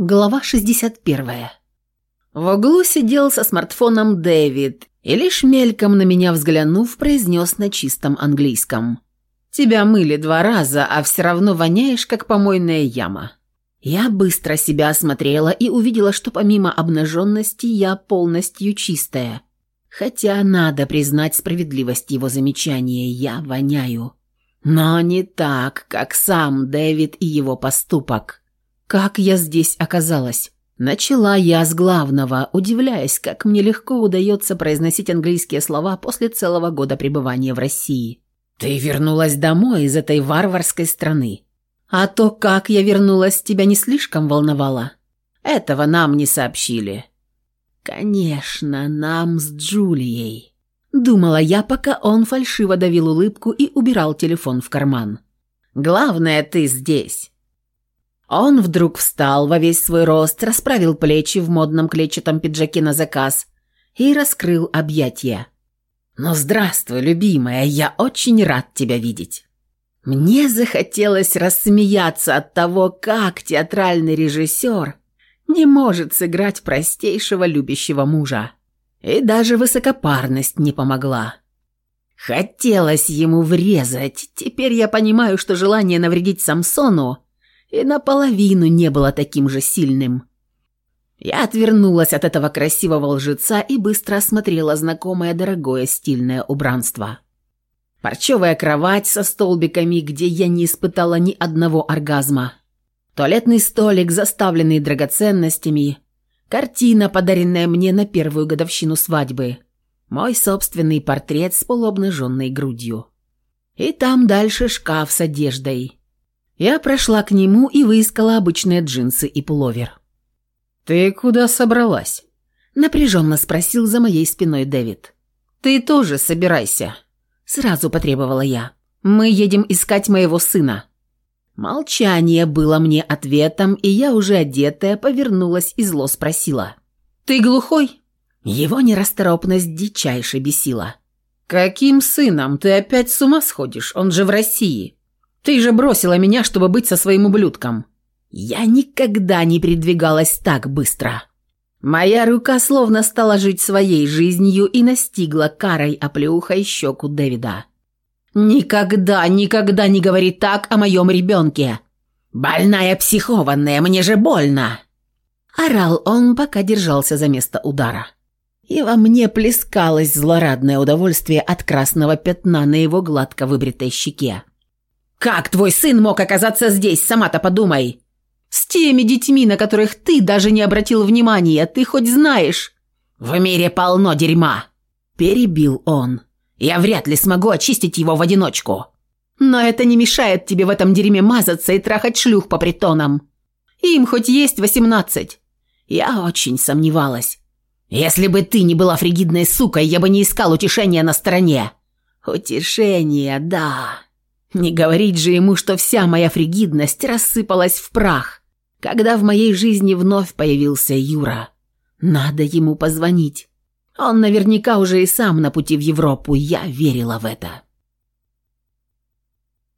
Глава 61. В углу сидел со смартфоном Дэвид и лишь мельком на меня взглянув, произнес на чистом английском. «Тебя мыли два раза, а все равно воняешь, как помойная яма». Я быстро себя осмотрела и увидела, что помимо обнаженности я полностью чистая. Хотя надо признать справедливость его замечания, я воняю. Но не так, как сам Дэвид и его поступок. Как я здесь оказалась? Начала я с главного, удивляясь, как мне легко удается произносить английские слова после целого года пребывания в России. Ты вернулась домой из этой варварской страны. А то, как я вернулась, тебя не слишком волновало. Этого нам не сообщили. Конечно, нам с Джулией. Думала я, пока он фальшиво давил улыбку и убирал телефон в карман. Главное, ты здесь. Он вдруг встал во весь свой рост, расправил плечи в модном клетчатом пиджаке на заказ и раскрыл объятия. «Ну, здравствуй, любимая, я очень рад тебя видеть». Мне захотелось рассмеяться от того, как театральный режиссер не может сыграть простейшего любящего мужа. И даже высокопарность не помогла. Хотелось ему врезать. Теперь я понимаю, что желание навредить Самсону и наполовину не было таким же сильным. Я отвернулась от этого красивого лжеца и быстро осмотрела знакомое дорогое стильное убранство. Парчевая кровать со столбиками, где я не испытала ни одного оргазма. Туалетный столик, заставленный драгоценностями. Картина, подаренная мне на первую годовщину свадьбы. Мой собственный портрет с полуобнаженной грудью. И там дальше шкаф с одеждой. Я прошла к нему и выискала обычные джинсы и пуловер. «Ты куда собралась?» – напряженно спросил за моей спиной Дэвид. «Ты тоже собирайся», – сразу потребовала я. «Мы едем искать моего сына». Молчание было мне ответом, и я уже одетая повернулась и зло спросила. «Ты глухой?» Его нерасторопность дичайше бесила. «Каким сыном? Ты опять с ума сходишь? Он же в России!» Ты же бросила меня, чтобы быть со своим ублюдком. Я никогда не передвигалась так быстро. Моя рука словно стала жить своей жизнью и настигла карой оплеухой щеку Дэвида. «Никогда, никогда не говори так о моем ребенке! Больная психованная, мне же больно!» Орал он, пока держался за место удара. И во мне плескалось злорадное удовольствие от красного пятна на его гладко выбритой щеке. Как твой сын мог оказаться здесь, сама-то подумай? С теми детьми, на которых ты даже не обратил внимания, ты хоть знаешь? В мире полно дерьма!» Перебил он. «Я вряд ли смогу очистить его в одиночку. Но это не мешает тебе в этом дерьме мазаться и трахать шлюх по притонам. Им хоть есть восемнадцать». Я очень сомневалась. «Если бы ты не была фригидной сукой, я бы не искал утешения на стороне». «Утешение, да», не говорить же ему, что вся моя фригидность рассыпалась в прах, когда в моей жизни вновь появился Юра. Надо ему позвонить. Он наверняка уже и сам на пути в Европу, я верила в это.